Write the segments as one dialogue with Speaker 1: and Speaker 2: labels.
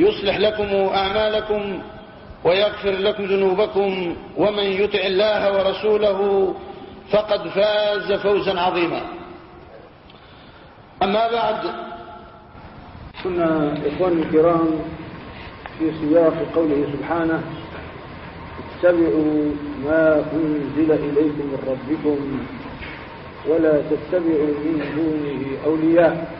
Speaker 1: يصلح لكم أعمالكم ويغفر لكم ذنوبكم ومن يطع الله ورسوله فقد فاز فوزا عظيما. أما بعد
Speaker 2: كنا إخواني الكرام في سياق قوله سبحانه اتبعوا ما أنزل إليكم من ربكم ولا تتبعوا من دونه أولياء.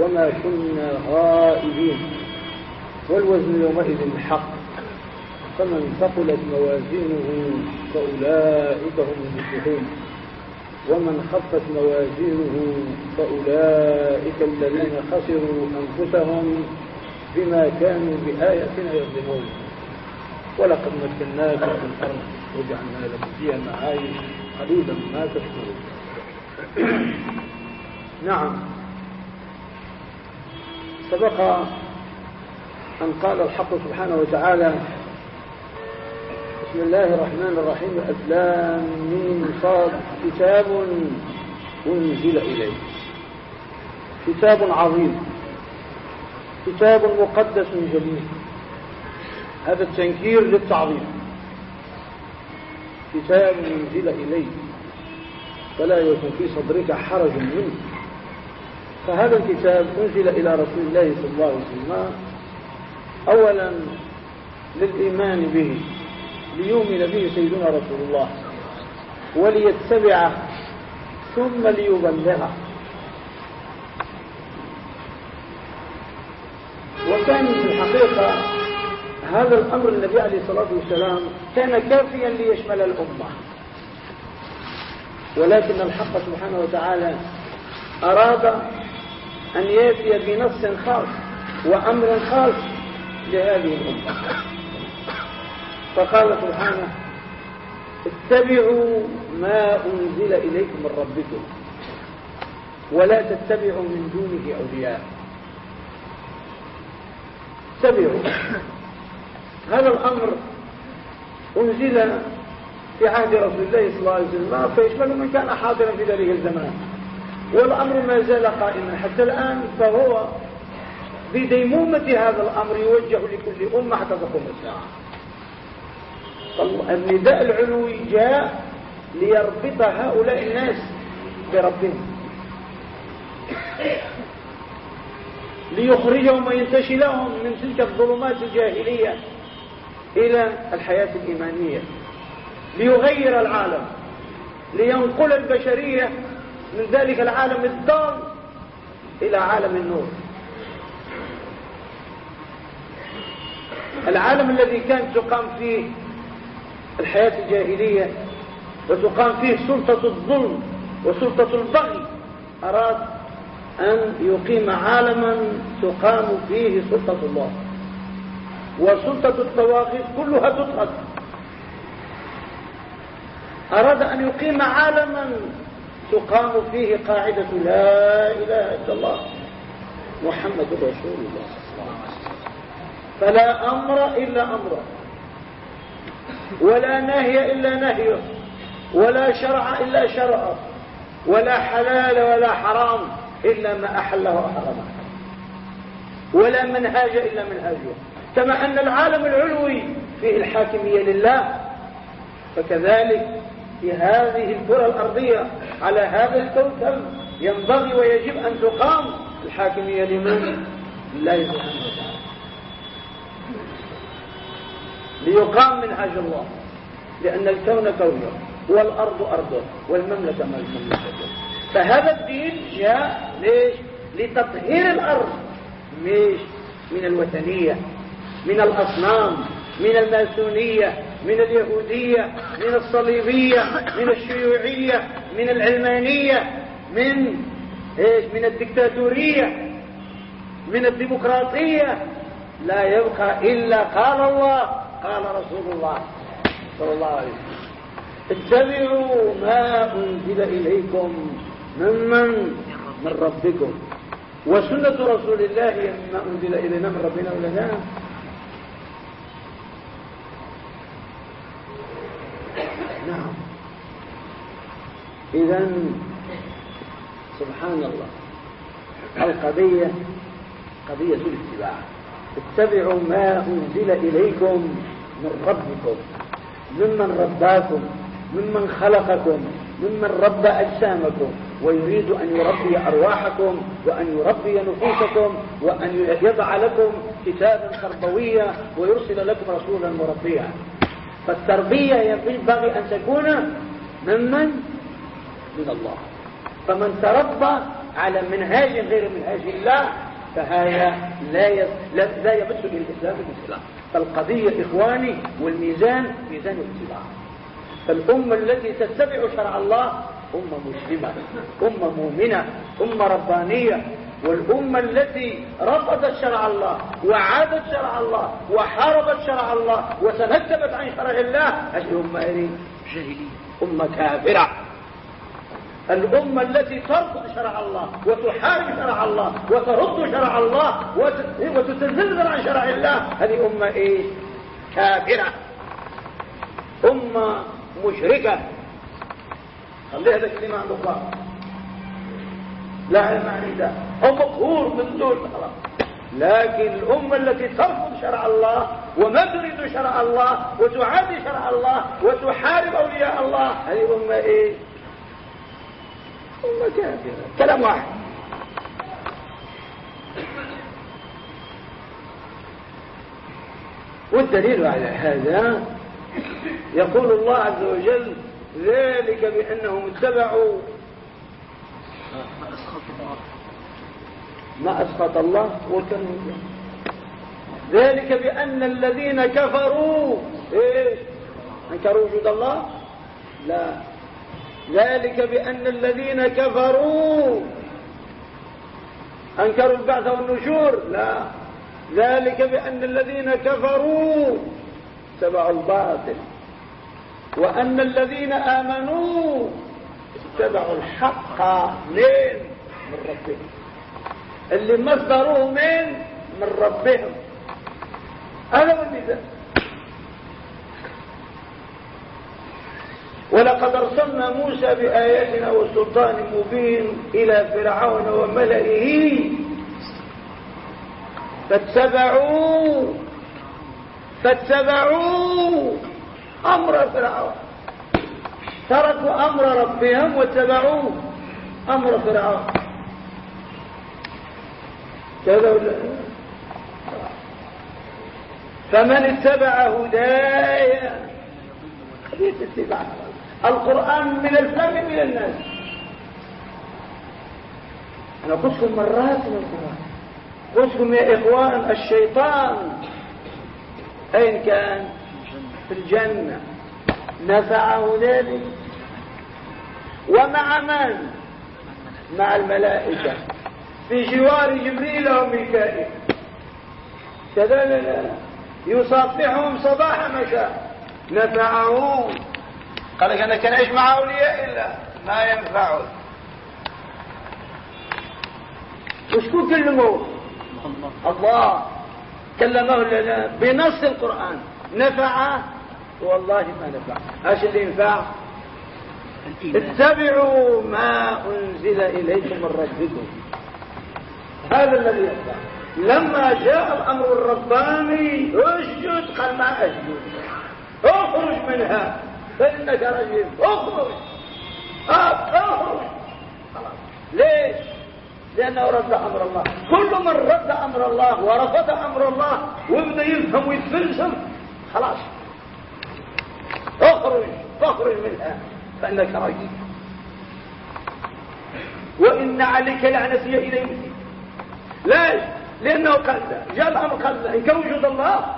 Speaker 2: وما كنا غائبين. والوزن يومئذ الحق فمن ثقلت موازينه فأولئك هم المفلحون. ومن خفت موازينه فأولئك الذين خسروا أنفسهم بما كانوا بآياتنا يظلمون. ولقد مكناكم في الأرض وجعلنا لكم فيها معايش. قليلا ما تشكرون. نعم. سبق أن قال الحق سبحانه وتعالى بسم الله الرحمن الرحيم أسلام من صاد كتاب أنزل إليه. كتاب عظيم كتاب مقدس جليل. هذا التنكير للتعظيم. كتاب أنزل إليه فلا يكون في صدرك حرج منه. فهذا الكتاب أنزل إلى رسول الله صلى الله عليه وسلم أولا للإيمان به ليؤمن به سيدنا رسول الله وليتبعه ثم ليبلغه. وكان في الحقيقة هذا الأمر النبي عليه الصلاة والسلام كان كافيا ليشمل الأمة. ولكن الحق سبحانه وتعالى أراد أن يأتي بنص خاص وأمر خاص لهذه الأمة. فقال سبحانه اتبعوا ما أنزل إليكم من ربكم ولا تتبعوا من دونه أولياء. اتبعوا. هذا الأمر أنزل في عهد رسول الله صلى الله عليه وسلم فيشمل من كان حاضرا في ذلك الزمان. والأمر ما زال قائما. حتى الآن فهو بديمومة هذا الأمر يوجه لكل أمة حتى تقوم الساعة. النداء العلوي جاء ليربط هؤلاء الناس بربهم. ليخرجهم وينتشلهم من تلك الظلمات الجاهلية إلى الحياة الإيمانية. ليغير العالم. لينقل البشرية من ذلك العالم الضال إلى عالم النور. العالم الذي كانت تقام فيه الحياة الجاهلية وتقام فيه سلطة الظلم وسلطة البغي أراد أن يقيم عالما تقام فيه سلطة الله. وسلطة الطواغيت كلها تطهد أراد أن يقيم عالما تقام فيه قاعدة لا إله إلا الله محمد رسول الله. فلا أمر إلا أمره ولا نهي إلا نهيه ولا شرع إلا شرعه ولا حلال ولا حرام إلا ما أحله وحرمه ولا منهاج إلا منهاجه كما أن العالم العلوي فيه الحاكمية لله. فكذلك في هذه الكرة الأرضية على هذا الكوكب ينبغي ويجب أن تقام. الحاكمية لمن؟ لله سبحانه وتعالى. ليقام منهاج الله. لأن الكون كونه والأرض أرضه والمملكة مملكته فهذا الدين جاء ليش؟ لتطهير الأرض. مش من الوثنية من الأصنام من الماسونية. من اليهودية من الصليبية من الشيوعية من العلمانية من إيش؟ من الدكتاتورية من الديمقراطية. لا يبقى إلا قال الله قال رسول الله صلى الله عليه وسلم. اتبعوا ما أنزل إليكم ممن من؟ ربكم. وسنة رسول الله ما أنزل إلينا من ربنا ولا نعم. إذا سبحان الله. القضية قضية الاتباع. اتبعوا ما أنزل إليكم من ربكم ممن رباكم ممن خلقكم ممن ربى أجسامكم ويريد أن يربي أرواحكم وأن يربي نفوسكم وأن يضع لكم كتابا تربويا ويرسل لكم رسولا مربيا. فالتربية ينبغي أن تكون ممن؟ من الله. فمن تربى على منهاج غير منهاج الله فهذا لا لا, يمس بالإسلام الإسلام. فالقضية إخواني والميزان ميزان الاتباع. فالأمة التي تتبع شرع الله أمة مسلمة أمة مؤمنة أمة ربانية والأمة التي رفضت شرع الله وعادت شرع الله وحاربت شرع الله وتنكبت عن شرع الله هذه أمة؟ جاهلية أمة كافرة الأمة التي ترفض شرع الله وتحارب شرع الله وترد شرع الله وتتزلزل عن شرع الله هذه أمة إيه؟ كافرة أمة مشركة خليها هذا كلمة عند الله. لا علم عن ده هو مقهور من دول خلاص لكن الأمة التي ترفض شرع الله وما تريد شرع الله وتعادي شرع الله وتحارب أولياء الله هذه أمة إيه أمة كافرة. كلام واحد. والدليل على هذا يقول الله عز وجل ذلك بأنهم اتبعوا. ما أسخط الله؟ وكانوا ذلك بأن الذين كفروا إيه؟ أنكروا وجود الله؟ لا. ذلك بأن الذين كفروا أنكروا البعث والنشور؟ لا. ذلك بأن الذين كفروا اتبعوا الباطل. وأن الذين آمنوا اتبعوا الحق من من ربهم. اللي مصدروه من من ربهم. هذا هو الميزان. ولقد أرسلنا موسى بآياتنا وسلطان مبين إلى فرعون وملئه فاتبعوا فاتبعوا أمر فرعون. تركوا أمر ربهم واتبعوا أمر فرعون. كذا فمن اتبع هداي قضية اتباع. القرآن من الفم إلى الناس. أنا قلتكم مرات من القرآن. قلتكم يا إخوان الشيطان أين كان؟ في الجنة. نفعه ذلك. ومع من؟ مع الملائكة. في جوار جبريل وميكائيل. كذا لا يصافحهم صباح مساء. نفعه قال لك أنا كان اعيش مع أولياء الله؟ ما ينفعه وشكون كلمه الله. كلمه بنص القرآن. نفع والله ما نفع. إيش اللي ينفع؟ اتبعوا ما أنزل إليكم من ربكم. هذا الذي ينفع. لما جاء الأمر الرباني أسجد قال ما أسجد. أخرج منها. فانك رجيم. أخرج. أخرج. خلاص ليش؟ لأنه رد أمر الله. كل من رد أمر الله ورفض أمر الله ويبدأ يفهم ويتفلسف خلاص. اخرج اخرج منها فإنك رجيم وإن عليك لعنتي اليه ليش؟ لأنه قال جاء الامر قال انكر وجود الله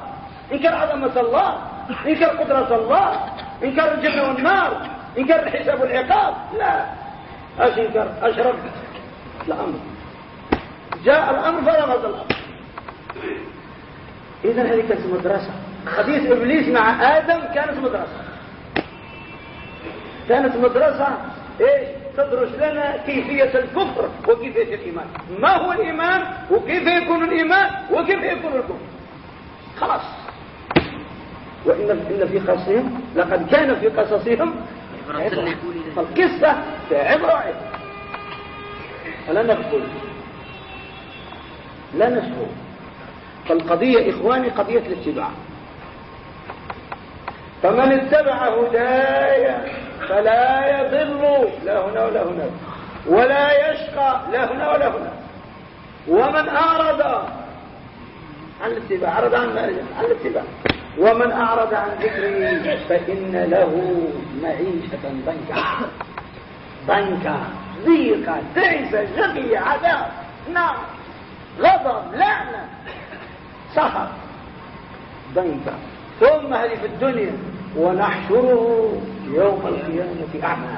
Speaker 2: انكر عظمة الله انكر قدرة الله انكر الجنة والنار انكر الحساب والعقاب. لا. اش انكر اشرب الأمر. جاء الأمر فرغض الامر اذا هذه كانت مدرسة. حديث إبليس مع آدم كانت مدرسة. كانت مدرسة إيش تدرس لنا كيفية الكفر وكيفية الإيمان. ما هو الإيمان؟ وكيف يكون الإيمان؟ وكيف يكون الكفر؟ خلاص. وإن إن في قصصهم لقد كان في قصصهم. القصة في عبرة فلا نقول لا نسهو فالقضية إخواني قضية الاتباع. فمن اتبع هدايا فلا يضل لا هنا ولا هنا ولا يشقى لا هنا ولا هنا ومن أعرض عن الاتباع أعرض عن عن الاتباع. ومن أعرض عن ذكري فإن له معيشة ضنكا. ضنكا ضيقة تعسة شقية عذاب. نار غضب لعنة. سهر ضنكا. ثم هذه في الدنيا. ونحشره يوم القيامة أعمى.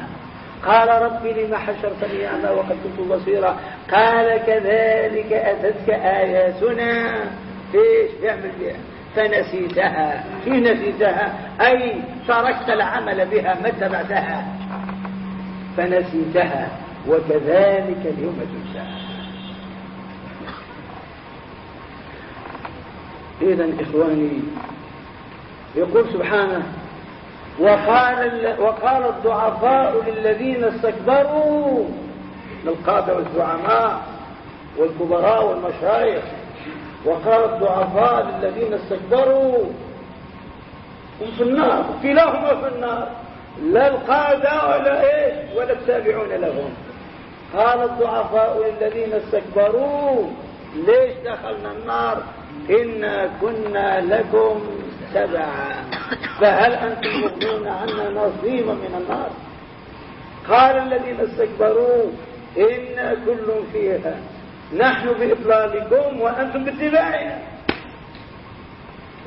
Speaker 2: قال ربي لما حشرتني أعمى وقد كنت بصيرا. قال كذلك أتتك آياتنا. إيش؟ بيعمل بها. فنسيتها. في نسيتها؟ أي تركت العمل بها ما اتبعتها فنسيتها. وكذلك اليوم تنسى إذا إخواني يقول سبحانه وقال, وقال الضعفاء للذين استكبروا للقادة والزعماء والكبراء والمشايخ. وقال الضعفاء للذين استكبروا هم في النار كلاهما في النار لا القادة ولا إيش ولا التابعون لهم. قال الضعفاء للذين استكبروا ليش دخلنا النار؟ إنا كنا لكم تبعا. فهل أنتم مغنون عنا نصيبا من النار؟ قال الذين استكبروا إنا كل فيها. نحن بإضلالكم وأنتم باتباعنا.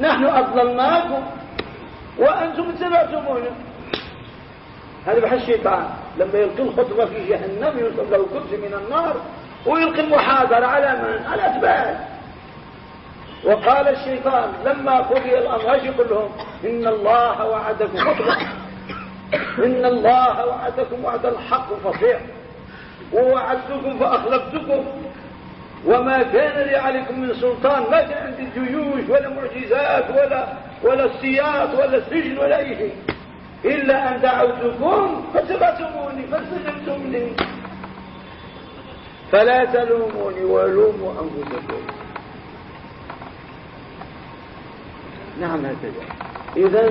Speaker 2: نحن أضللناكم وأنتم اتبعتمونا. هذا بحث الشيطان. لما يلقي الخطبة في جهنم يوصل له كرسي من النار ويلقي المحاضرة على من؟ على أتباعه. وقال الشيطان لما قضي الأمر يقول لهم إن الله وعدكم. مطلق إن الله وعدكم وعد الحق فصيح. ووعدتكم فأخلفتكم. وما كان لي عليكم من سلطان ما كان عندي جيوش ولا معجزات ولا ولا السياط ولا السجن ولا أي شيء. إلا أن دعوتكم فسبتموني فاستجبتم لي. فلا تلوموني ولوموا أنفسكم. نعم هكذا إذا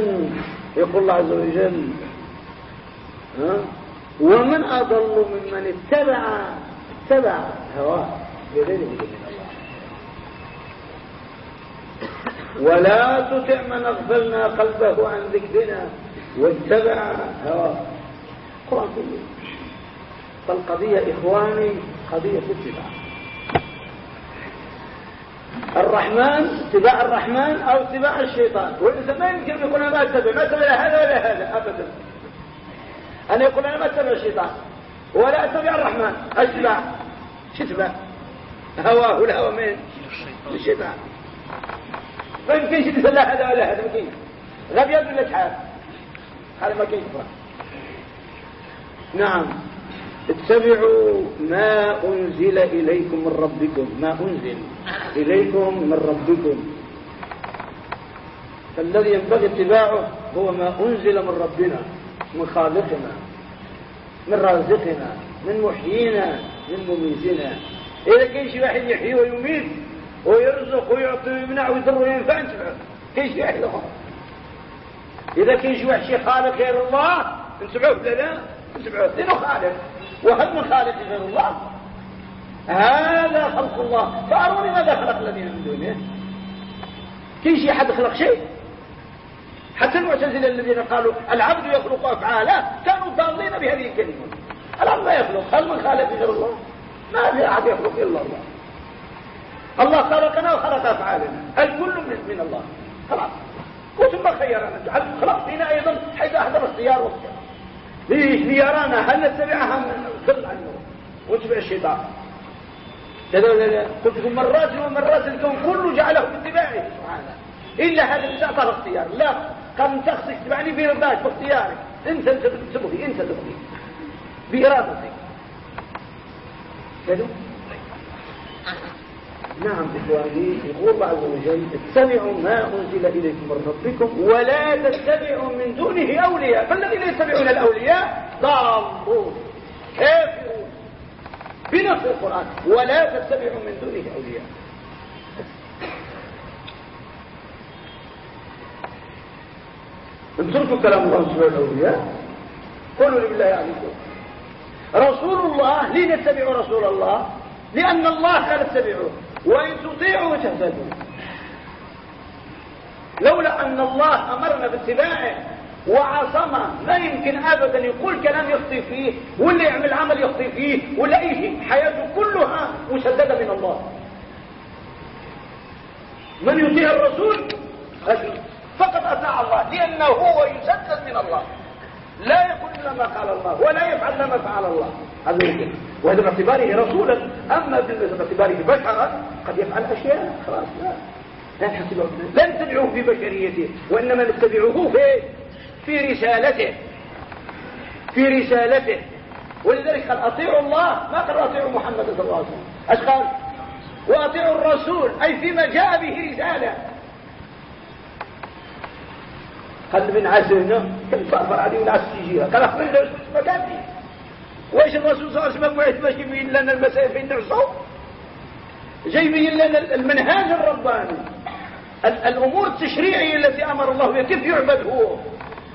Speaker 2: يقول الله عز وجل ها؟ ومن أضل ممن اتبع اتبع هواه بغير من الله. ولا تطع من أغفلنا قلبه عن ذكرنا واتبع هواه. القرآن كله فالقضية إخواني قضية اتباع. الرحمن اتباع الرحمن أو اتباع الشيطان. والانسان ما يمكن يقول أنا ما أتبع ما أتبع هذا ولا هذا ابدا. أنا يقول أنا ما أتبع الشيطان ولا أتبع الرحمن. اتبع شو اتبع هواه الهوى من؟ الشيطان ما يمكنش يتسلى هذا ولا هذا ما يمكنش غبي ولا هذا ما كاين نعم. اتبعوا ما أنزل إليكم من ربكم. ما أنزل إليكم من ربكم. فالذي ينبغي اتباعه هو ما أنزل من ربنا من خالقنا من رازقنا من محيينا من مميتنا إذا كان شي واحد يحيي ويميت ويرزق ويعطي ويمنع ويضر وينفع كاين شي واحد إذا كان شي واحد شي خالق غير الله انتبعوه لا لا انتبعوه لأنه خالق. وهل من خالق غير الله. هذا خلق الله. فأروني ماذا خلق الذين من دونه؟ كاين شي حد خلق شيء. حتى المعتزلة الذين قالوا العبد يخلق افعاله كانوا ضالين بهذه الكلمة. العبد لا يخلق. هل من خالق غير الله. ما في أحد يخلق إلا الله. الله خلقنا وخلق أفعالنا. الكل من الله. خلاص. وثم خيرنا. خلق فينا أيضا حيث أحضر اختيار واختيار ليرانا هل نتبعها ظل عنه. ونتبع الشيطان. قلت لكم مرات ومرات الكون كله جعله باتباعه. إلا هذا اللي تعطى الاختيار لا قال انت خصك تبعني برضاك باختيارك أنت انت تبغي أنت تبغي. بإرادتك. نعم إخواني يقول عز وجل اتبعوا ما أنزل إليكم من ربكم ولا تتبعوا من دونه أولياء. فالذين يتبعون الأولياء ضالون. كافرون. بنص القرآن. ولا تتبعوا من دونه أولياء. اتركوا كلام الله سبحانه الأولياء قولوا لله عليكم. رسول الله لين اتبعوا رسول الله؟ لأن الله قال اتبعوه. وإن تطيعوا تهتدوا لولا أن الله أمرنا باتباعه وعصمه لا يمكن أبدا يقول كلام يخطي فيه ولا يعمل عمل يخطي فيه ولا أي شيء. حياته كلها مسددة من الله. من يطيع الرسول؟ فقد أطاع الله لأنه هو يسدد من الله. لا يقول إلا ما قال الله ولا يفعل ما فعل الله. هذا يمكن وهذا باعتباره رسولا. أما باعتباره بشرا قد يفعل أشياء. خلاص لا. لا لا نتبعه في بشريته وإنما نتبعه في في رسالته. في رسالته. ولذلك قال أطيعوا الله ما قال أطيعوا محمد صلى الله عليه وسلم. أش قال وأطيعوا الرسول أي فيما جاء به رسالة. خل من عزلنا كان صافر عليه والعز تيجيها قال أخبرنا له مكانتي وإيش الرسول صلى الله عليه وسلم باش يبين لنا المسائل فين نعصوا جاي يبين لنا المنهاج الرباني. الأمور التشريعية التي أمر الله بها كيف يعبد هو؟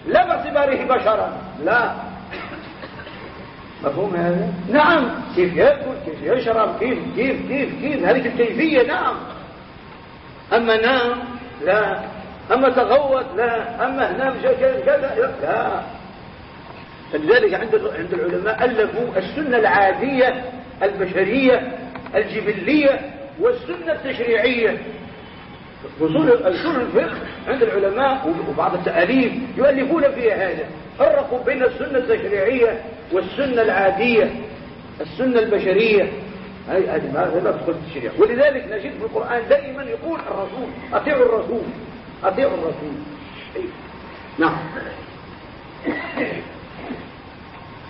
Speaker 2: لا باعتباره بشرا. لا. مفهوم هذا؟ نعم. كيف يأكل كيف يشرب كيف كيف كيف كيف؟ هذه الكيفية نعم. أما نام لا. أما تغوت لا أما هنام كذا لا. فلذلك عند عند العلماء ألفوا السنة العادية البشرية الجبلية والسنة التشريعية. وصول أصول الفقه عند العلماء وبعض التأليف يؤلفون فيها هذا. فرقوا بين السنة التشريعية والسنة العادية السنة البشرية. هذه ما تدخل التشريع. ولذلك نجد في القرآن دائما يقول الرسول أطيعوا الرسول. أطيعوا الرسول. نعم.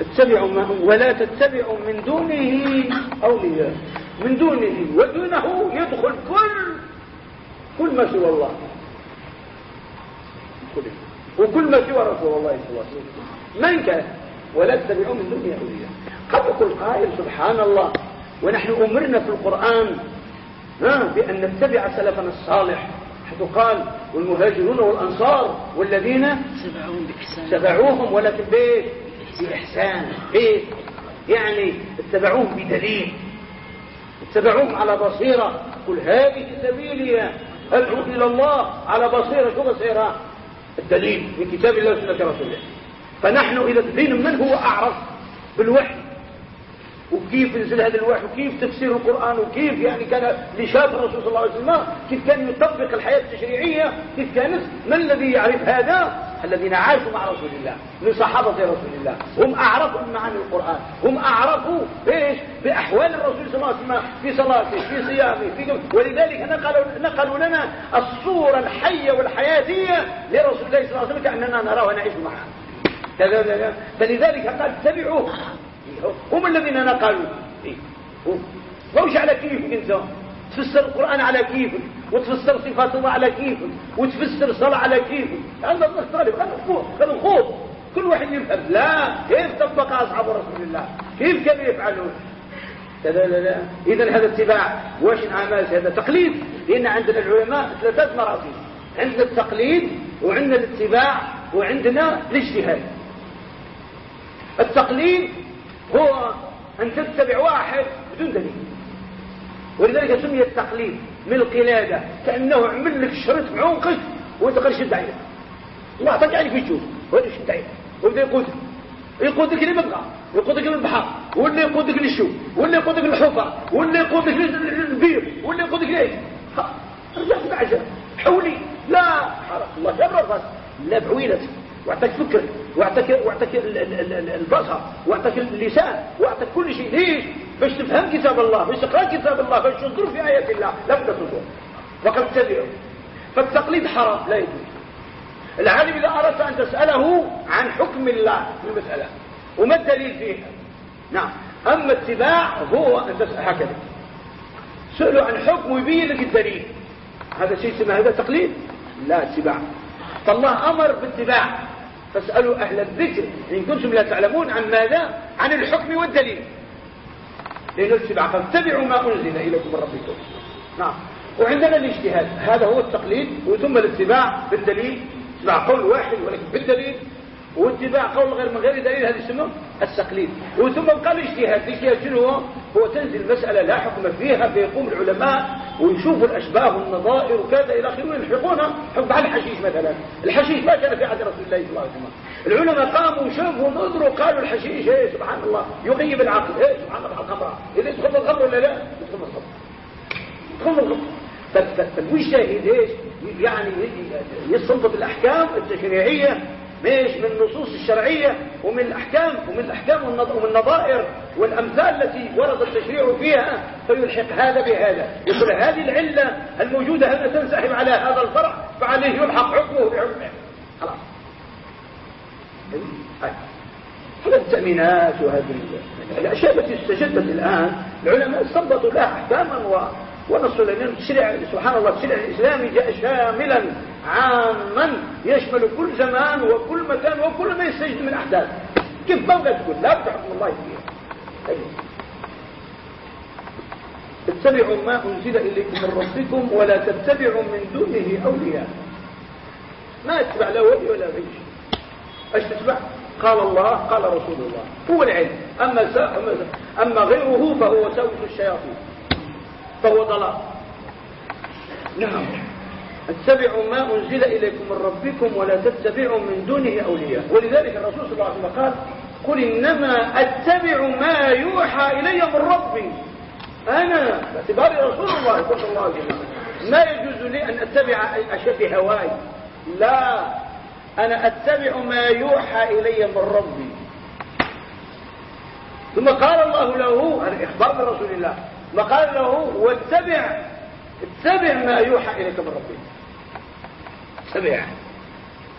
Speaker 2: اتبعوا ما ولا تتبعوا من دونه أولياء. من دونه ودونه يدخل كل كل ما سوى الله. وكل ما سوى رسول الله صلى الله عليه وسلم. من كان. ولا تتبعوا من دونه أولياء. قد يقول قائل سبحان الله. ونحن أمرنا في القرآن بأن نتبع سلفنا الصالح. قال والمهاجرون والأنصار والذين سبعوهم ولكن بإيه؟ بإحسان. إيه يعني اتبعوهم بدليل. اتبعوهم على بصيرة. قل هذه سبيلي. أدعو إلى الله على بصيرة؟ شو بصيرة؟ الدليل من كتاب الله وسنة رسوله. فنحن إذا تبين من هو أعرف بالوحي. وكيف نزل هذا الوحي وكيف تفسير القرآن وكيف يعني كان لشاف الرسول صلى الله عليه وسلم كيف كان يطبق الحياة التشريعية كيف كان ما الذي يعرف هذا؟ الذين عاشوا مع رسول الله من صحابة رسول الله هم أعرفوا معاني القرآن هم أعرفوا إيش؟ بأحوال الرسول صلى الله عليه وسلم في صلاته في صيامه في ولذلك نقلوا, نقلوا لنا الصورة الحية والحياتية لرسول الله صلى الله عليه وسلم كأننا نراه ونعيش معه. فلذلك قال اتبعوه هم الذين نقلوا إيه؟ مش على كيف أنت؟ تفسر القرآن على كيفك وتفسر صفات الله على كيفك وتفسر الصلاة على كيفك هذا الطالب هذا الخوف. هذا الخوف. كل واحد يفهم. لا. كيف طبق أصحاب رسول الله؟ كيف كانوا يفعلون؟ لا لا لا إذا هذا اتباع. واش نعمل هذا؟ تقليد. لأن عندنا العلماء ثلاثة مراتب عندنا التقليد وعندنا الاتباع وعندنا الاجتهاد. التقليد هو أن تتبع واحد بدون دليل. ولذلك سمي التقليد من القلادة كأنه عمل لك شرط عنقك وانت قال شد عينك الله اعطاك عليك في الجوز وانت شد عينك وبدا يقودك يقودك لمبقى يقودك للبحر واللي يقودك للشو واللي يقودك للحفر واللي يقودك للبير واللي يقودك ليش رجعت بعجة حولي. لا حرق الله جبر الراس لا بعويلتك واعطاك فكر واعطاك واعطاك البصر واعطاك اللسان واعطاك كل شيء. ليش؟ باش تفهم كتاب الله باش تقرأ كتاب الله باش تنظر في آيات الله. بد تنظر فقد تبعه. فالتقليد حرام لا يجوز. العالم إذا أردت أن تسأله عن حكم الله في المساله وما الدليل فيها؟ نعم. أما اتباع هو أن تسال هكذا. سأله عن حكم ويبين لك الدليل. هذا شيء اسمه هذا تقليد؟ لا اتباع. فالله أمر باتباع. فاسألوا أهل الذكر إن كنتم لا تعلمون عن ماذا؟ عن الحكم والدليل. لأنه اتبع فاتبعوا ما أنزل إليكم من ربكم. نعم. وعندنا الاجتهاد. هذا هو التقليد وثم الاتباع بالدليل. اتباع قول واحد ولكن بالدليل. واتباع قول غير من غير دليل هذا اسمه التقليد. وثم قال الاجتهاد. الاجتهاد شنو هو؟ هو تنزل مسألة لا حكم فيها فيقوم العلماء ويشوفوا الأشباه والنظائر وكذا إلى آخره ويلحقونها حكم على الحشيش مثلا. الحشيش ما كان في عهد رسول الله صلى الله عليه وسلم. العلماء قاموا وشافوا نظروا قالوا الحشيش إيه؟ سبحان الله. يغيب العقل. إيه؟ سبحان الله الخمر إذا يدخل الخمر ولا لا؟ يدخل الخمر يدخل الخمر فالمجتهد إيش؟ يعني يستنبط الأحكام التشريعية مش من النصوص الشرعية ومن الأحكام ومن الأحكام ومن النظائر والأمثال التي ورد التشريع فيها فيلحق هذا بهذا. يقول هذه العلة الموجودة هنا تنسحب على هذا الفرع فعليه يلحق حكمه بحكمه. خلاص. هذا التأمينات وهذه الأشياء التي استجدت الآن العلماء استنبطوا لها أحكاما ونص التشريع سبحان الله التشريع الإسلامي جاء شاملا عاما يشمل كل زمان وكل مكان وكل ما يستجد من أحداث. كيف ما تقول؟ لا بحكم الله فيها اتبعوا ما أنزل إليكم من ربكم ولا تتبعوا من دونه أولياء. ما اتبع لا ولي ولا غير إيش تتبع؟ قال الله قال رسول الله. هو العلم. أما, أما غيره فهو سوس الشياطين. فهو ضلال. نعم. اتبعوا ما أنزل إليكم من ربكم ولا تتبعوا من دونه أولياء. ولذلك الرسول صلى الله عليه وسلم قال قل إنما أتبع ما يوحى إلي من ربي. أنا باعتبار رسول الله صلى الله عليه وسلم. ما يجوز لي أن أتبع أشياء بهواي لا. أنا أتبع ما يوحى إلي من ربي. ثم قال الله له هذا إخبار رسول الله ثم قال له واتبع اتبع ما يوحى إليك من ربك. اتبع.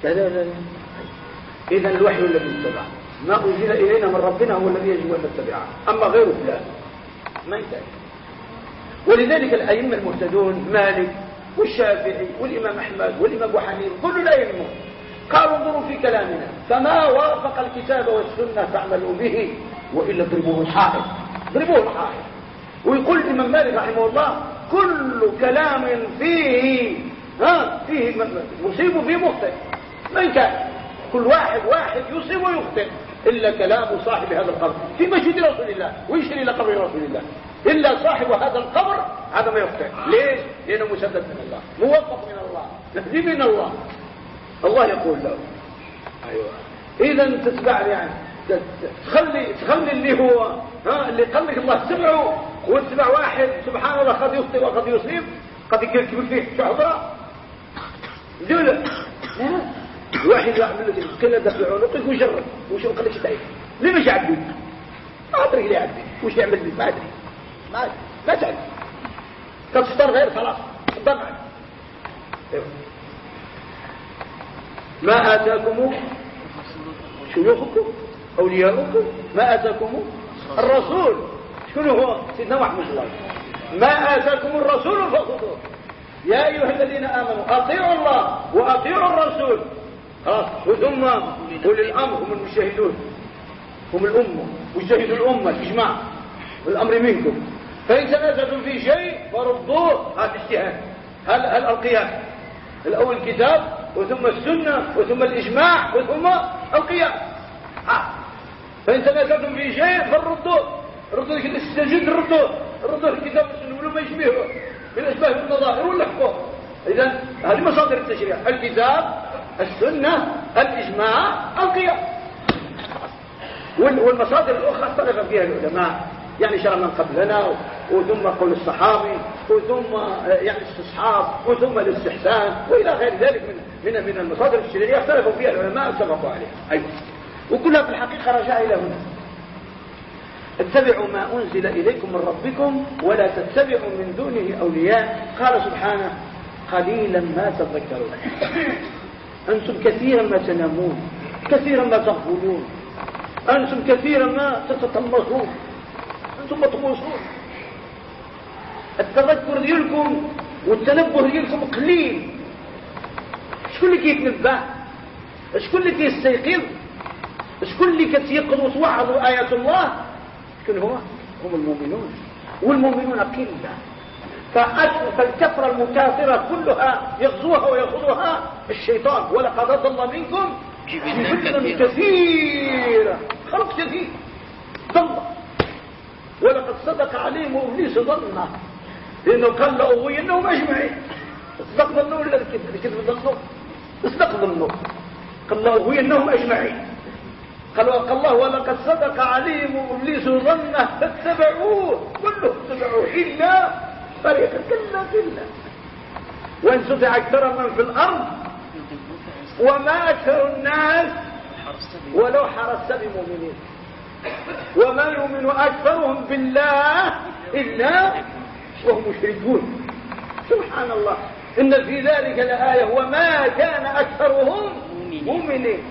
Speaker 2: لا لا لا إذا الوحي الذي اتبع. ما أنزل إلينا من ربنا هو الذي يجب أن نتبعه. أما غيره لا ما يحتاج ولذلك الأئمة المهتدون مالك والشافعي والإمام أحمد والإمام أبو حنيفة كل لا يهمون قالوا انظروا في كلامنا فما وافق الكتاب والسنة فاعملوا به وإلا اضربوه الحائط. اضربوه الحائط. ويقول الإمام مالك رحمه الله كل كلام فيه ها فيه مصيب فيه مخطئ. من كان؟ كل واحد واحد يصيب ويخطئ. إلا كلام صاحب هذا القبر. في مسجد رسول الله. ويشير إلى قبر رسول الله؟ إلا صاحب هذا القبر هذا ما يخطئ. ليش؟ لأنه مسدد من الله. موفق من الله. مهدي من الله. الله يقول له. أيوة. إذا تتبع يعني. تخلي تخلي اللي هو ها اللي قال لك الله تبعه واتبع واحد سبحان الله قد يخطئ وقد يصيب قد يكركب فيه شعبرة دول الواحد يعمل لك القلة في عنقك ويجرب وش قال لك تعيش ليه مش يعدي ما أدري ليه يعدي وش يعمل لي؟ ما أدري. ما ما تعدي كتفطر غير خلاص. طبعا ما آتاكم شيوخكم أولياؤكم؟ ما أتاكم الرسول؟ شنو هو؟ سيدنا محمد الله ما آتاكم الرسول فخذوه. يا أيها الذين آمنوا أطيعوا الله وأطيعوا الرسول. خلاص وثم أولي الأمر هم المشاهدون. هم الأمة ويشاهدوا الأمة الإجماع. والأمر منكم. فإن تنازلتم في شيء فردوه. هذا اجتهاد. هل هل القياس الأول الكتاب وثم السنة وثم الإجماع وثم القياس فإن تنازلتم في شيء فردوه. ردوه الاستجد ردوه ردوه الكتاب والسنة ولو ما يشبهه. من أشباه المظاهر ولا إذا هذه مصادر التشريع الكتاب السنة الإجماع القياس والمصادر الأخرى اختلف فيها العلماء. يعني شرع من قبلنا وثم قول الصحابي وثم يعني استصحاب وثم الاستحسان وإلى غير ذلك من من من المصادر الشرعيه اختلفوا فيها العلماء اتفقوا عليها. أيضا وكلها في الحقيقة رجع إلى هنا. اتبعوا ما أنزل إليكم من ربكم ولا تتبعوا من دونه أولياء. قال سبحانه قليلا ما تذكرون. أنتم كثيرا ما تنامون كثيرا ما تغفلون. أنتم كثيرا ما تتطمسون أنتم مطموسون التذكر ديالكم والتنبه ديالكم قليل. شكون اللي كيتنبه؟ شكون اللي كيستيقظ؟ شكون اللي كتيقظ وتوعظ آيات الله؟ شكون هو؟ هم المؤمنون. والمؤمنون قلة فالكثرة المكاثرة كلها يغزوها ويأخذها الشيطان. ولقد ضل منكم جبلا كثيرا خلق كثير ضل. ولقد صدق عليهم ابليس ظنه لأنه قال له إنهم أجمعين. صدق ظنه ولا الكذب الكذب ظنه صدق ظنه قال له إنهم أجمعين. قال الله ولقد صدق عليهم إبليس ظنه فاتبعوه كلهم اتبعوه إلا فريقا كلا كلا وإن تطع أكثر من في الأرض وما أكثر الناس ولو حرصت بمؤمنين. وما يؤمن أكثرهم بالله إلا وهم مشركون. سبحان الله. إن في ذلك لآية. وما كان أكثرهم مؤمنين.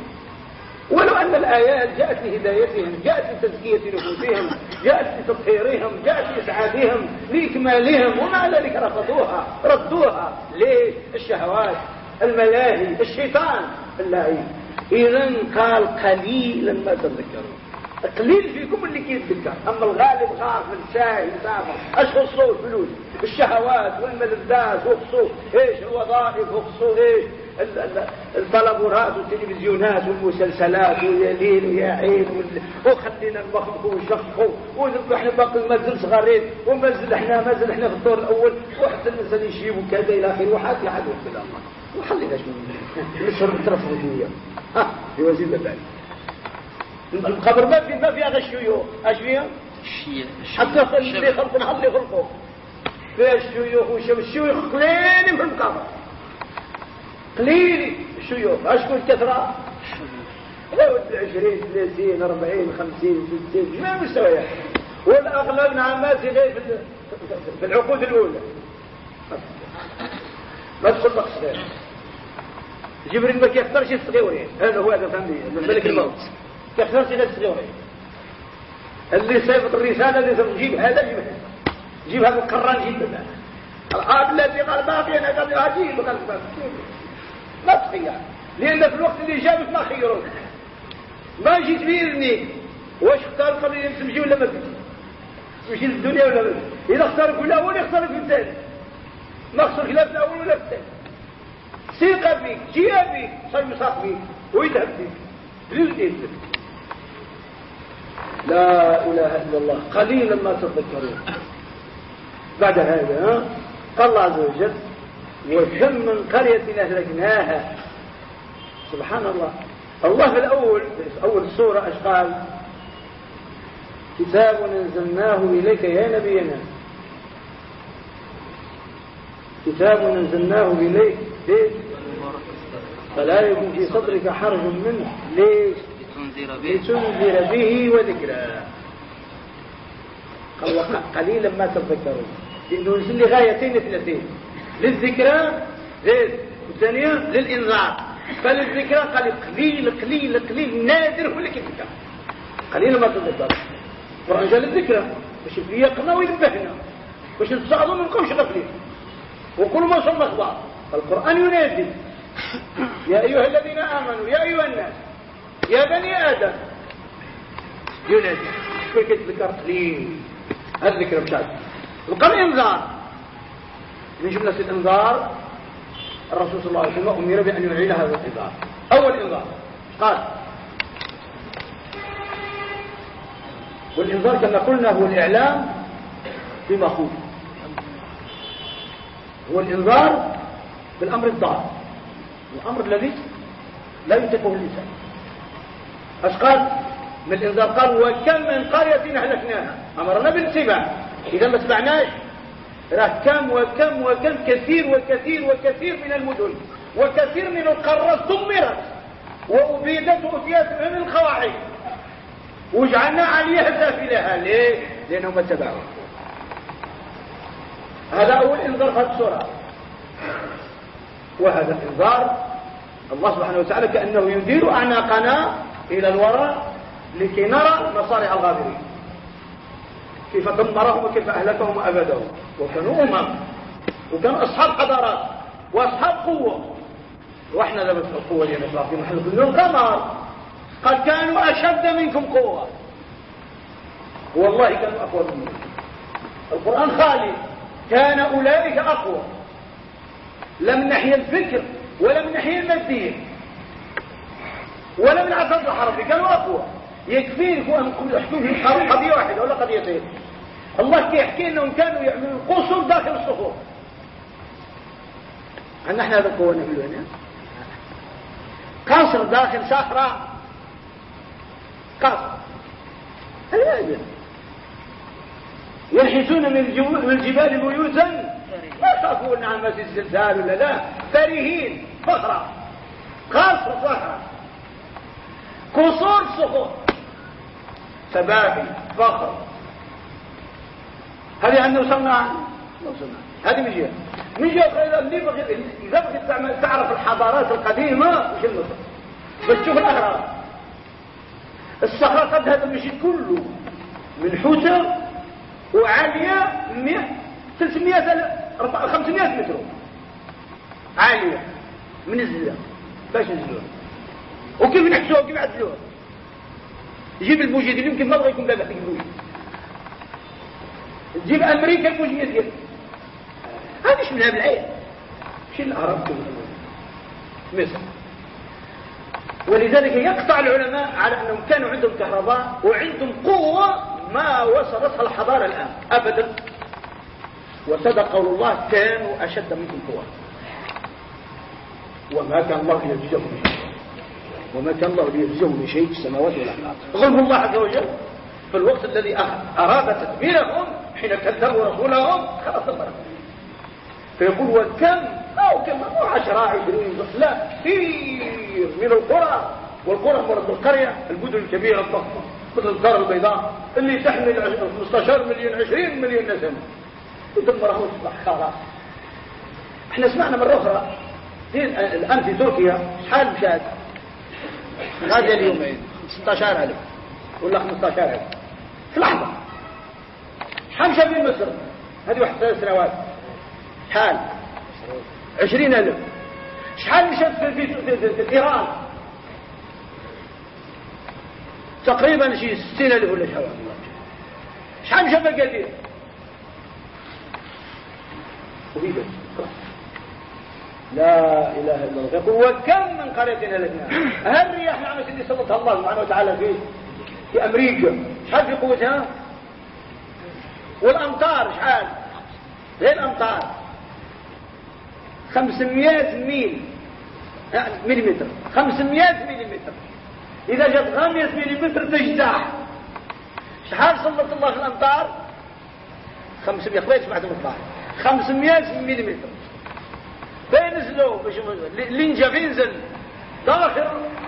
Speaker 2: ولو أن الآيات جاءت لهدايتهم جاءت لتزكية نفوسهم جاءت لتطهيرهم جاءت لإسعادهم لإكمالهم ومع ذلك رفضوها ردوها ليه الشهوات الملاهي الشيطان. اللعين إذا قال قليلا ما تذكرون. قليل فيكم اللي كيتذكر أما الغالب غافل ساهي مسافر اش خصو الفلوس الشهوات والملذات وخصو إيش؟ الوظائف وخصو إيش؟ البلابورات والتلفزيونات والمسلسلات ويا ليل ويا عين وخلينا نبخبخوا ونشخخوا ونحن باقي مازال صغارين ومازال إحنا مازال إحنا في الدور الأول وحتى الانسان يشيب وكذا إلى آخره وحتى لحد وقت الآخر وخلينا شوية نشرب نترفض شوية ها في وزير بالك القبر ما في ما فيها غشيوخ اش فيها؟ حتى اللي خلق نحط اللي خلقه فيها الشيوخ والشيوخ قليل في القبر قليل. الشيوخ اشكون الكثرة لا ود 20 30 40 50 60 ما مستويات والاغلب نعمات غير في العقود الأولى. ما تقول لك جبريل ما كيختارش الصغيورين هذا هو هذا فهمني الملك الموت. كثرت ناس الصغيرين. اللي صيفط الرسالة اللي جيب هذا جيب هذا. جيب هذا القران جيب هذا العاد الذي قال باقي أنا قال عجيب قال ما تخير لأن في الوقت اللي جابك ما خيروك ما جيت بإذني واش اختار قبل أن تمشي ولا ما تمشي؟ تمشي للدنيا ولا ما إذا اختارك الأول يختارك في الثاني. ما اختارك لا في الأول ولا في الثاني. ثقة فيك جهة فيك صار يصاق ويذهب فيك بدون لا إله إلا الله. قليلا ما تذكرون. بعد هذا قال الله عز وجل وكم من قرية أهلكناها سبحان الله. الله في الأول في أول السورة إيش قال؟ كتاب أنزلناه إليك يا نبينا. كتاب أنزلناه إليك. ليش؟ فلا يكون في صدرك حرج منه. ليش؟ لتنذر به, لتنذر به وذكرى قال قليلا ما تذكرون. لأنه نزل لغايتين اثنتين. للذكرى والثانية للإنذار. فللذكرى قال قليل قليل قليل نادر هو اللي كيتذكر. قليلا ما تذكر. القرآن جاء للذكرى. باش يقنا وينبهنا. باش نتصاعدوا ما نبقاوش غافلين. وكل ما وصلنا أخبار القرآن ينادي. يا أيها الذين آمنوا يا أيها الناس يا بني آدم. ينادي. شوي كتذكر قليل. هذا الذكر بتاعك بقى الانذار من جملة الإنذار الرسول صلى الله عليه وسلم أمر بأن يعيد هذا الإنذار. أول إنذار قال؟ والإنذار كما قلنا هو الإعلام بما خوف هو الإنذار بالأمر الضار. الأمر الذي لا يتقه الإنسان. اش قال؟ من الإنذار قال وكم من قرية أهلكناها. أمرنا بالاتباع. إذا ما تبعناش راه كم وكم وكم كثير وكثير وكثير من المدن وكثير من القارات دمرت وأبيدت وأتيت من الخواعي وجعلنا عليها سافلها ليه؟ لأنهم اتبعوا. هذا أول إنذار في السورة. وهذا الانذار الله سبحانه وتعالى كأنه يدير اعناقنا إلى الوراء لكي نرى مصارع الغابرين. كيف دمرهم وكيف أهلكهم وأبدهم. وكانوا امم وكانوا أصحاب حضارات وأصحاب قوة. وإحنا لما القوة ديالنا في محل كل القمر. قد كانوا أشد منكم قوة. والله كانوا أقوى منكم. القرآن خالي. كان أولئك أقوى. لا من ناحية الفكر ولا من ناحية المادية ولا الحرب كانوا أقوى. يكفيك أن يحكوا في قضية واحدة ولا قضيتين. الله كيحكي أنهم كانوا يعملوا قصور داخل الصخور. عندنا إحنا هذا القوة نعملوا هنا؟ قصر داخل صخرة. قصر هذا ينحتون من الجبال بيوتا. ما خافوا عن مسجد الزلزال ولا لا. فرهين فخرة قصر صخرة. قصور صخور. سبابي فخر هذه عندنا وصلنا؟ هذه من جهة. من جهة إذا بغيت إذا بغيت تعرف الحضارات القديمة وش المصر بس تشوف الاغراض الصخرة قد هذا المشي كله من حوتة وعالية 300 500 متر. عالية. من الزلة باش نزلوها. وكيف نحسوها؟ وكيف عدلوها؟ جيب البوجي ديال يمكن ما بغى يكون بابا البوجي تجيب أمريكا البوجيه ديالها هذه مش منها بالعين مش العرب مصر. ولذلك يقطع العلماء على أنهم كانوا عندهم كهرباء وعندهم قوة ما وصلتها الحضارة الآن أبدا. وصدق قول الله كانوا أشد منكم قوة. وما كان الله شيء وما كان الله ليجزيهم من شيء في السماوات الأرض. ظلم الله عز وجل. في الوقت الذي أراد تدميرهم حين كذبوا رسولهم خلاص دمرهم فيقول وكم؟ أو كم؟ مو عشرة عشرين لا كثير من القرى. والقرى مرض القرية المدن الكبيرة الضخمة مثل الدار البيضاء اللي تحمل 15 مليون 20 مليون نسمة. ودمرها وتصبح خلاص. إحنا سمعنا مرة أخرى الآن في تركيا شحال مشات هذا اليومين 16000 ولا 15000 في لحظة. شحال مشى في مصر. هذه واحد ثلاث سنوات. شحال؟ عشرين ألف. شحال مشات في, في, إيران تقريبا شي ستين ألف ولا شحال؟ شحال مشى في قدير لا إله إلا الله. يقول وكم من قرية لدينا هل الرياح نعمة اللي سلطها الله سبحانه وتعالى في في أمريكا؟ شحال في قوتها؟ والأمطار شحال غير الأمطار. 500 ميل مليمتر. 500 مليمتر. إذا جت 500 مليمتر تجتاح شحال سلط الله في الأمطار؟ 500 خليت بعد المطلع 500 مليمتر. فين نزلوا؟ باش لينجا فين نزل. داخل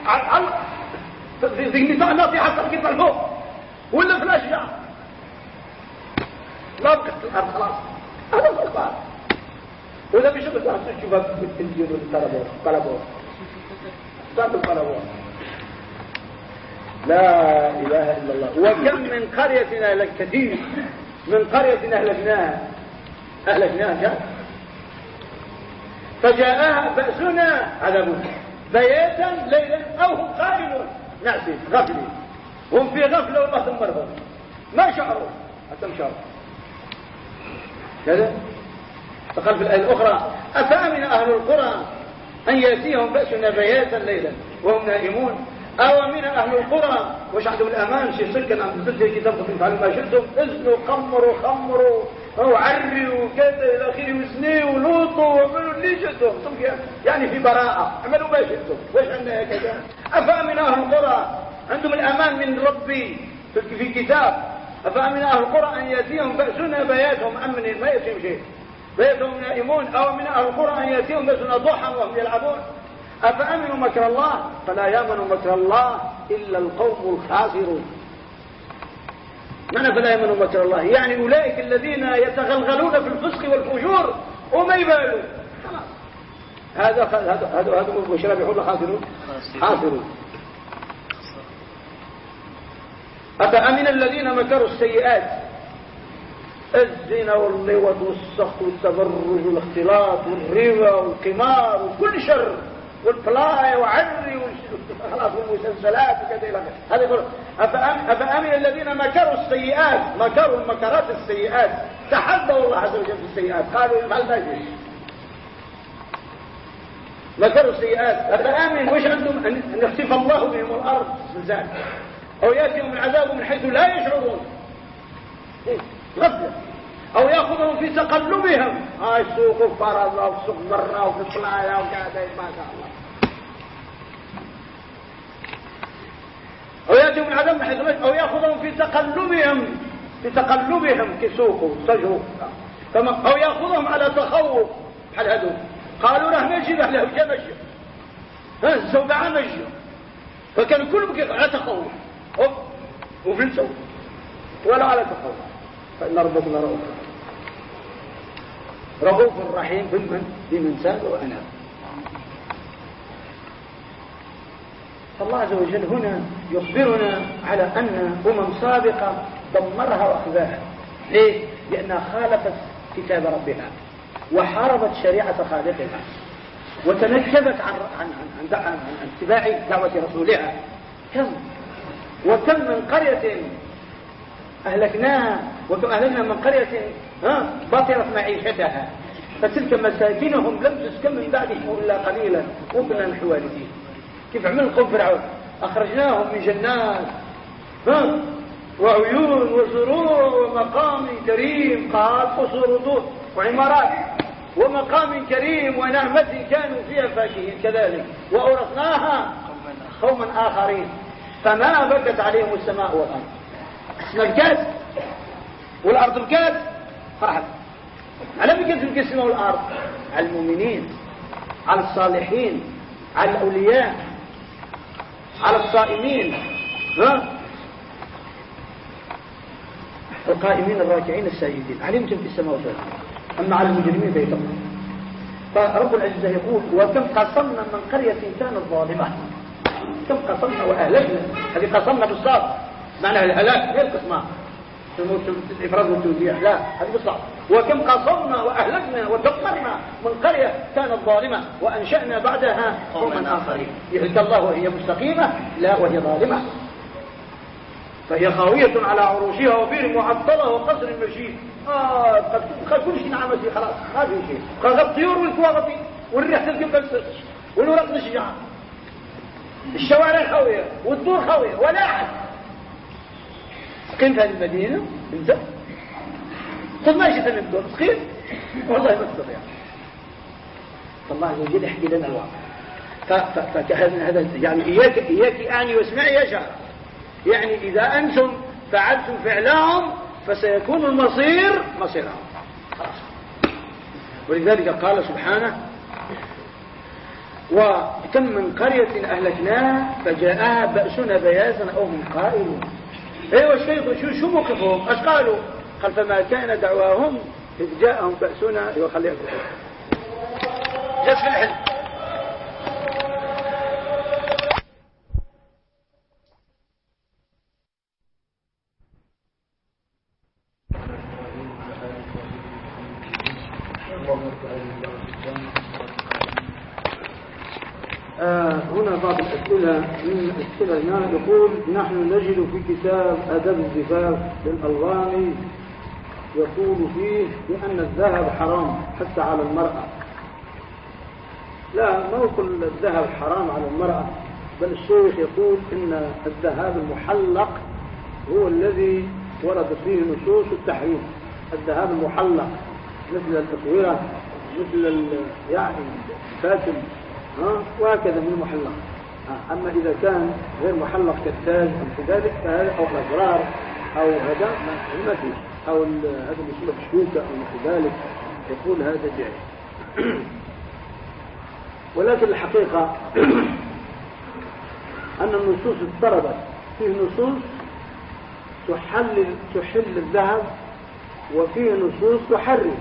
Speaker 2: على ذيك نطاع ناطي حتى يطلع فوق ولا في الأشجار؟ لا بقت الأرض خلاص. هذا الأخبار ولا بيشوف الناس تشوفها بالتلفزيون والقلبات قلبات صار القلبات لا إله إلا الله. وكم من قرية أهلك كثير من قرية أهلكناها. أهلكناها جاء؟ فجاءها بأسنا عذاب. بياتا ليلا أو هم قائلون نعسين غفلين هم في غفلة والله ثم ما شعروا؟ حتى شعروا. كذا؟ فقال في الآية الأخرى أفأمن أهل القرى أن يأتيهم بأسنا بياتا ليلا وهم نائمون؟ أو من أهل القرى؟ وش عندهم الأمان؟ شي سكن عند تدري كتابكم يفعلوا ما شئتم؟ إذنوا خمروا. خمروا وعروا وكذا إلى آخره وسنيه ولوطوا وعملوا اللي شئتم يعني في براءة. أعملوا ما شئتم وش عندنا كذا؟ أفأمن أهل القرى عندهم الأمان من ربي في كتاب أفأمن أهل القرى أن يأتيهم بأسنا بياتهم أمن ما يأتيهم شيء. بيتهم نائمون. أو من أهل القرى أن يأتيهم بأسنا ضحى وهم يلعبون. أفأمنوا مكر الله؟ فلا يأمن مكر الله إلا القوم الخاسرون. من فلا يامن مكر الله. يعني أولئك الذين يتغلغلون في الفسق والفجور وما يبالوا. هذا هذا هذا هذا مبشر بحول خاسرون. خاسرون. أفأمن الذين مكروا السيئات؟ الزنا واللوط والسخط والتبرج والاختلاط والربا والقمار وكل شر. والبلاي وعري خلاص والمسلسلات وكذا إلى هذا يقول أفأمن الذين مكروا السيئات؟ مكروا المكرات السيئات. تحدوا الله عز وجل في السيئات. قالوا ما مكروا السيئات. أفأمن؟ وش عندهم؟ أن يخسف الله بهم الأرض زلزال. أو يأتيهم العذاب من حيث لا يشعرون؟ غفلة. أو يأخذهم في تقلبهم. هاي السوق وفرز وفي مرة وفي طلايا وكذا ما شاء الله. العذاب من حيث أو يأخذهم في تقلبهم في تقلبهم كسوق سجوا. أو يأخذهم على تخوف. بحال هذو قالوا راه ماشي له جا مشي ها الزوبعه مشي فكان كلهم على تخوف. وفلسوا ولا على تخوف. فإن ربكم لرؤوف. رؤوف رحيم. بمن بمن سال وأناب فالله عز وجل هنا يخبرنا على أن أمم سابقة دمرها وأخذاها. ليه؟ لأنها خالفت كتاب ربها وحاربت شريعة خالقها وتنكبت عن عن عن, عن, اتباع دعوة رسولها. كم؟ وكم من قرية أهلكناها وكم أهلكنا من قرية ها؟ بطرت معيشتها. فتلك مساكنهم لم تسكن من بعدهم إلا قليلا وكنا نحن والدين كيف عمل قوم فرعون؟ أخرجناهم من جنات. وعيون وزروع ومقام كريم قال قصور وعمارات. ومقام كريم ونعمة كانوا فيها فاكهين كذلك. وأورثناها قوما آخرين. فما بكت عليهم السماء والأرض. اسم الكاس والأرض الكاس فرحت. على من كانت السماء والأرض؟ على المؤمنين على الصالحين على الأولياء. على الصائمين. ها؟ القائمين الراكعين الساجدين. علمتم في السماء والأرض أما على المجرمين فيتقون فرب العزة يقول وكم قصمنا من قرية كانت ظالمة كم قصمنا وأهلكنا. هذه قصمنا بالصاد. معنى الهلاك. هي القسمة الإفراد والتوزيع لا هذه بالصاد. وكم قصمنا وأهلكنا ودمرنا من قرية كانت ظالمة وأنشأنا بعدها قوما آخرين. يهلك الله وهي مستقيمة لا وهي ظالمة. فهي خاوية على عروشها وبير معطلة وقصر مشيد. آه قد كل شيء نعم فيه خلاص ما في شيء. قد الطيور والكواغطي والريح تلقى والورق نشجع. الشوارع خاوية والدور خاوية ولا أحد. سكنت هذه المدينة؟ انت؟ طب ما شئت من الدور سكين والله ما تستطيع فالله عز وجل يحكي لنا الواقع فكهذا هذا يعني إياك إياك أعني واسمعي يا شعر يعني إذا أنتم فعلتم فعلهم فسيكون المصير مصيرهم. خلاص. ولذلك قال سبحانه وكم من قرية أهلكناها فجاءها بأسنا بيازا أو هم قائلون. أيوه الشيخ شو شو موقفهم؟ إيش قالوا؟ قال فما كان دعواهم إذ جاءهم بأسنا أيوه خليها جت في الحلم. آه هنا بعض الأسئلة. من أسئلة يقول نحن نجد في كتاب أدب الزفاف للألباني يقول فيه بأن الذهب حرام حتى على المرأة. لا ما كل الذهب حرام على المرأة بل الشيخ يقول إن الذهب المحلق هو الذي ورد فيه نصوص التحريم. الذهب المحلق مثل التصويرة مثل يعني الفاتن ها؟ وهكذا من المحلق. أما إذا كان غير محلق كالتاج أو كذلك أو الأزرار أو هذا ما فيه. أو هذا المسلوك شوكة أو مثل ذلك يقول هذا جائز. ولكن الحقيقة أن النصوص اضطربت. فيه نصوص تحلل تحل الذهب وفيه نصوص تحرم.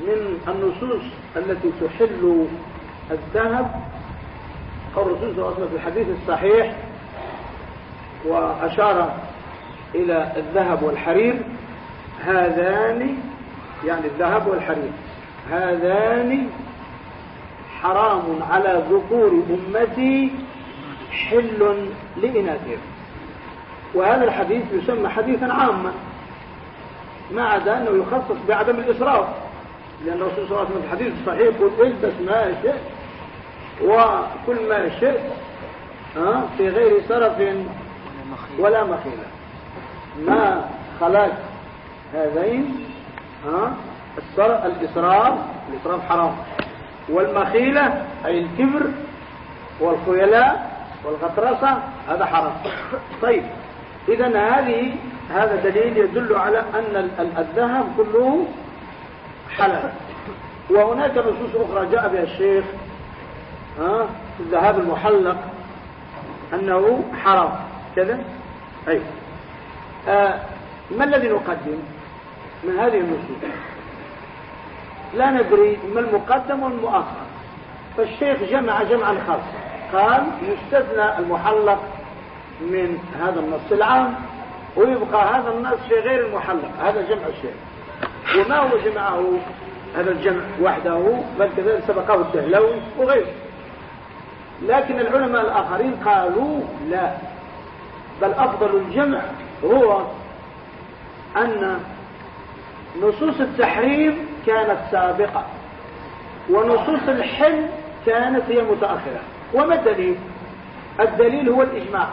Speaker 2: من النصوص التي تحل الذهب قول الرسول صلى الله عليه وسلم في الحديث الصحيح وأشار إلى الذهب والحرير هذان يعني الذهب والحرير هذان حرام على ذكور أمتي حل لإناثهم. وهذا الحديث يسمى حديثا عاما ما عدا أنه يخصص بعدم الإسراف لأن الرسول صلى الله عليه وسلم الحديث الصحيح يقول البس ما شئت وكل ما شئت في غير سرف ولا مخيلة. ما خلاك هذين الإسراف الإسراف حرام. والمخيلة أي الكبر والخيلاء والغطرسة هذا حرام. طيب إذا هذه هذا دليل يدل على أن الذهب كله حلال. وهناك نصوص أخرى جاء بها الشيخ ها في الذهاب المحلق أنه حرام. كذا؟ آه ما الذي نقدم؟ من هذه النصوص لا ندري ما المقدم والمؤخر. فالشيخ جمع جمعا خاصا. قال يستثنى المحلق من هذا النص العام ويبقى هذا النص في غير المحلق. هذا جمع الشيخ. وما هو جمعه؟ هذا الجمع وحده بل كذلك سبقه الدهلوي وغيره. لكن العلماء الآخرين قالوا لا. بل أفضل الجمع هو أن نصوص التحريم كانت سابقة ونصوص الحل كانت هي متأخرة. وما الدليل؟ الدليل هو الإجماع.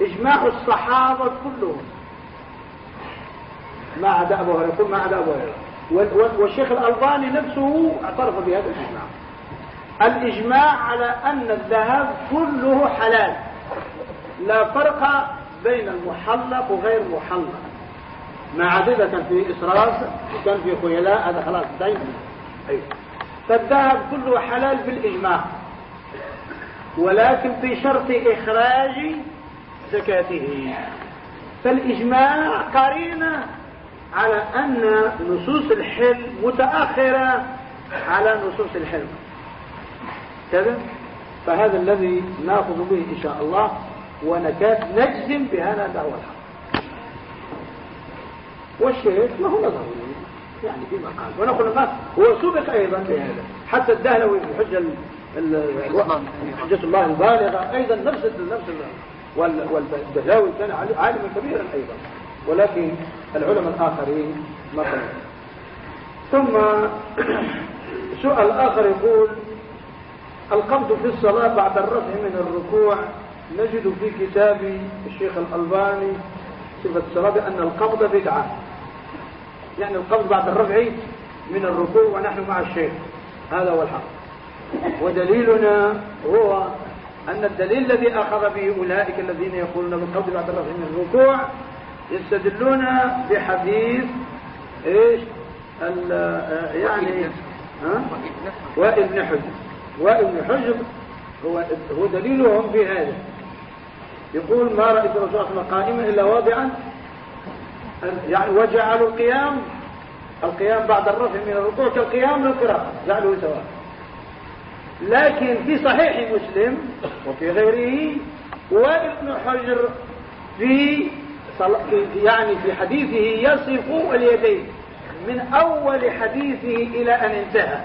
Speaker 2: إجماع الصحابة كلهم ما عدا أبو هريرة ما عدا أبو هريرة. والشيخ الألباني نفسه اعترف بهذا الإجماع. الإجماع على أن الذهب كله حلال. لا فرق بين المحلق وغير المحلق. ما عدا كان في إسراف كان في خيلاء هذا خلاص أيوه فالذهب كله حلال بالإجماع. ولكن في شرط إخراج زكاته. فالإجماع قرينة على أن نصوص الحل متأخرة على نصوص الحلم. كذا؟ فهذا الذي نأخذ به إن شاء الله. ونكاد نجزم بهذا هو الحق. والشيخ له نظر يعني في مقال ونقول ما هو سبق أيضا بهذا. حتى الدهلوي في الحجة حجة الله البالغة أيضا نفس نفس والدهلوي كان عالما كبيرا أيضا. ولكن العلماء الآخرين ما قالوا ثم سؤال آخر يقول القبض في الصلاة بعد الرفع من الركوع نجد في كتاب الشيخ الألباني صفة الصلاة بأن القبض بدعة. يعني القبض بعد الرفع من الركوع ونحن مع الشيخ. هذا هو الحق. ودليلنا هو أن الدليل الذي أخذ به أولئك الذين يقولون بالقبض بعد الرفع من الركوع يستدلون بحديث إيش؟ يعني ها؟ وائل بن حجر وائل بن حجر هو هو دليلهم في هذا. يقول ما رأيت الرسول صلى الله عليه وسلم قائما إلا واضعا. يعني وجعلوا القيام القيام بعد الرفع من الركوع كالقيام للقراءة جعلوا سواء. لكن في صحيح مسلم وفي غيره وابن حجر في يعني في حديثه يصف اليدين من أول حديثه إلى أن انتهى.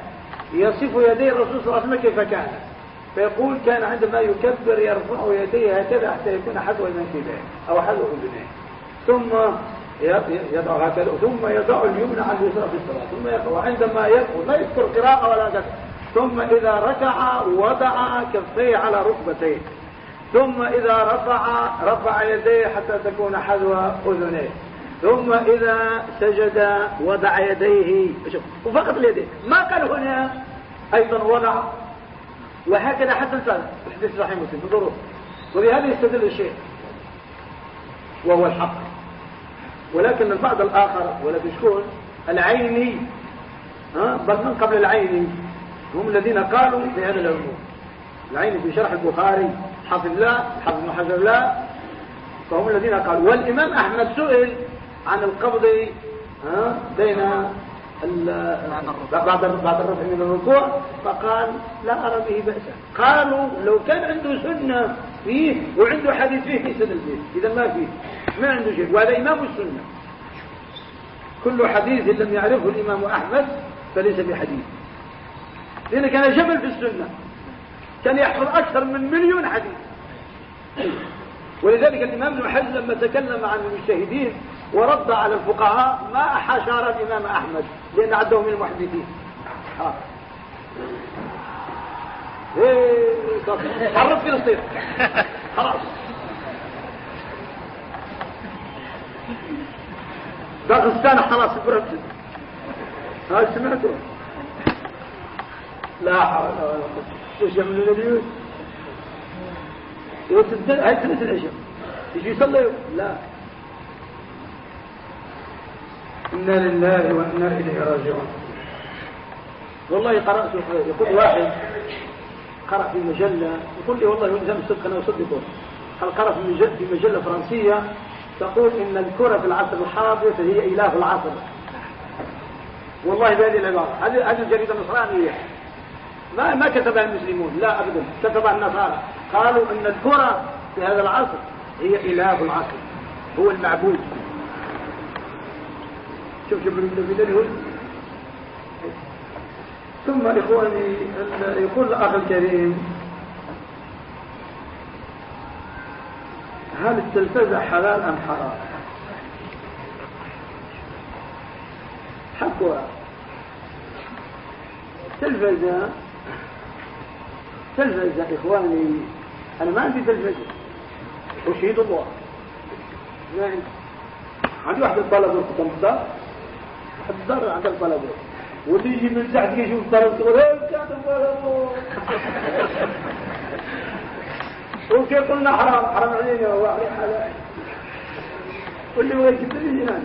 Speaker 2: يصف يدي الرسول صلى الله عليه وسلم كيف كان. فيقول كان عندما يكبر يرفع يديه هكذا حتى يكون حذو منكبيه أو حذو أذنيه ثم يضع هكذا ثم يضع اليمنى على اليسرى في الصلاة ثم يقرأ. وعندما يقرأ لا يذكر قراءة ولا كذا ثم إذا ركع وضع كفيه على ركبتيه. ثم إذا رفع رفع يديه حتى تكون حذو أذنيه. ثم إذا سجد وضع يديه وفقط اليدين. ما قال هنا أيضا وضع وهكذا حتى الثالث الحديث صحيح مسلم. بضروب وبهذا يستدل الشيء وهو الحق. ولكن البعض الآخر ولا بشكون العيني بل من قبل العيني هم الذين قالوا في هذا الأمور العيني في شرح البخاري حفظ الله حفظ محجر الله. فهم الذين قالوا والإمام أحمد سئل عن القبض بين بعد بعد الرفع من الركوع فقال لا أرى به بأسا قالوا لو كان عنده سنة فيه وعنده حديث فيه في سنة فيه. إذا ما فيه ما عنده شيء. وهذا إمام السنة. كل حديث لم يعرفه الإمام أحمد فليس بحديث. لأنه كان جبل في السنة كان يحفظ أكثر من مليون حديث. ولذلك الإمام حزم لما تكلم عن المجتهدين ورد على الفقهاء ما حشر الإمام أحمد لأن عده من المحدثين. آه. حرف فلسطين خلاص. داغستان خلاص برمت هاي سمعتوا؟ لا حول ولا قوة يعملوا اليوم هاي سنة العشاء. يجي يصلي لا. إنا لله وإنا إليه راجعون. والله قرأت يقول واحد قرأ في مجلة يقول لي والله يلزم الصدق أنا أصدقه. قال قرأ في مجلة, في مجلة فرنسية تقول إن الكرة في العصر الحاضر هي إله العصر. والله بهذه العبارة. هذه هذه الجريدة النصرانية. ما ما كتبها المسلمون. لا أبدا. كتبها النصارى. قالوا إن الكرة في هذا العصر هي إله العصر هو المعبود. شوف شوف الهدى ثم إخواني يقول الأخ الكريم هل التلفزة حلال أم حرام؟ حكوا تلفزة تلفزة إخواني أنا ما عندي تلفزة أشهد الله. ما عندي. عندي واحد الطلبة الكمبيوتر الضر عند الطلبة واللي يجي من تحت يشوف الطلبة تقول هاي كانت الطلبة وكي قلنا حرام حرام علينا هو عليه حلال. واللي هو التلفزيون أنا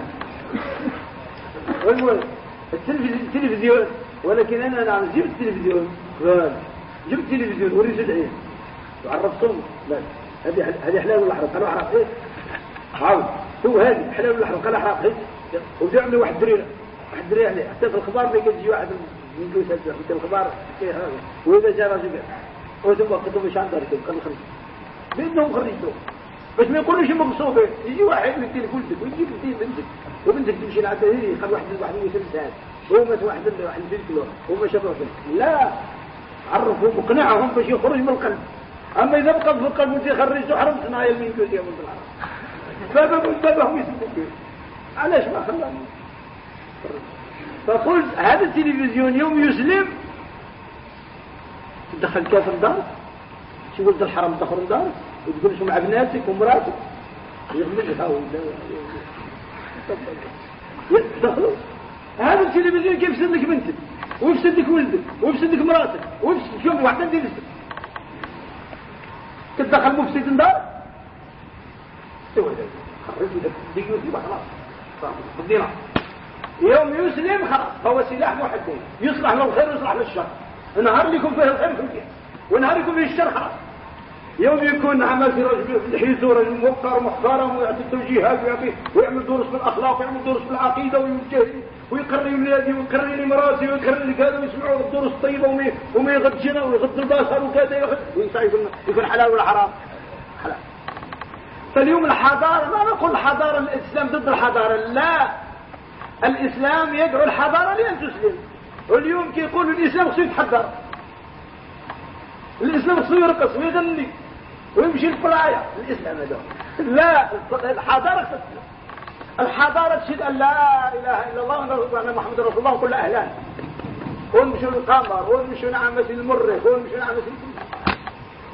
Speaker 2: والمهم التلفزيون. ولكن أنا نعم جبت التلفزيون. جبت التلفزيون وريت العين. وعرفتهم لا. هذه هذه حلال ولا حرام قالوا حرام إيه عاود. هو هذه حلال ولا حرام قال حرام وبدأ يعملوا واحد دريرة واحد دريرة يعني حتى في الخبار ما يجي واحد من دوس في الخبار وإذا جاء رجل وثم كتب مش عندها ركب قال خرج. بإنهم خرجتوا بس ما يقولوش مقصوبة يجي واحد من تلك ولدك ويجي بنتك بنتك وبنتك تمشي هذه. قال واحد واحد يسلم ساعات هو مات واحد واحد بنت له هو. ما شافه. لا. عرفوا مقنعهم باش يخرج من القلب. أما إذا بقى القلب وانت خرجته معايا المين قلت يا من العرب. فبابهم يسموا فيه علاش ما خلاني فقلت هذا التلفزيون يوم يسلم. تدخل كافر دار شو قلت الحرام تدخل دار وتقول شو مع بناتك ومراتك. يدخلوا هذا التلفزيون كيف يفسد لك بنتك؟ ويفسد لك ولدك؟ ويفسد لك مراتك؟ ويفسد شوف واحدة دي تدخل مفسد دار سوى ذلك خرج لك ديوتي خلاص بالدينار يوم يسلم خلاص. هو سلاح محدد يصلح للخير ويصلح للشر. نهار يكون فيه الخير في الدين ونهار يكون فيه الشر خلاص. يوم يكون عمل رجل لحيته رجل محترم ويعطي التوجيهات ويعطي ويعمل دروس في الأخلاق ويعمل دروس في العقيدة ويوجه ويقرر ولادي ويقرر لي مراسي ويقرر لي كذا ويسمعوا الدروس الطيبة وما وما يغدشنا ويغض البصر وكذا وينسى يكون حلال ولا حرام؟ حلال. فاليوم الحضارة ما نقول الحضارة الإسلام ضد الحضارة لا. الإسلام يدعو الحضارة لأن تسلم. واليوم كيقولوا الإسلام خصو يتحضر الإسلام خصو يرقص ويغني ويمشي الفلاية الإسلام هذا. لا الحضارة تسلم. الحضارة تشهد أن لا إله إلا الله وأن محمد رسول الله وكل أهلان. ونمشوا للقمر ونمشوا نعمة المرخ ونمشوا نعمة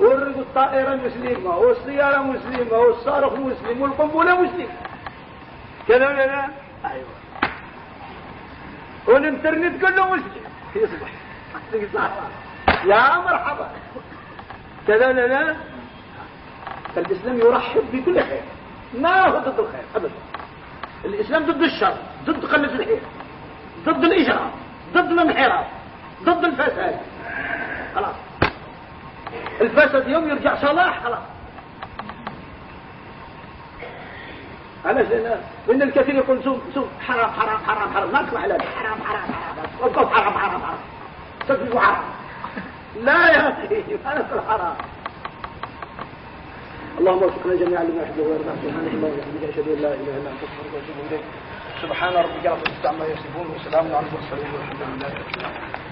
Speaker 2: ونرقوا الطائرة مسلمة والسيارة مسلمة والصاروخ مسلم والقنبلة مسلم كذا ولا لا؟ أيوة. والإنترنت كله مسلم يصبح. يا مرحبا. كذا ولا لا؟ فالإسلام يرحب بكل خير. ما هو ضد الخير؟ أبدا. الإسلام ضد الشر ضد قلة الخير ضد الإجرام ضد الانحراف ضد الفساد. خلاص. الفساد يوم يرجع صلاح خلاص. علاش لأن ان الكثير يقول سوق سوق حرام حرام حرام حرام. ما تسمع حلال حرام حرام حرام. حرام حرام حرام. حرام. لا يا أخي أنا في الحرام اللهم وفقنا جميعا لما يحبه ويرضى. سبحانك اللهم وبحمدك أشهد أن لا إله إلا أنت أستغفرك وأتوب إليك. سبحان ربك رب العزة عما يصفون وسلام على المرسلين والحمد لله رب العالمين.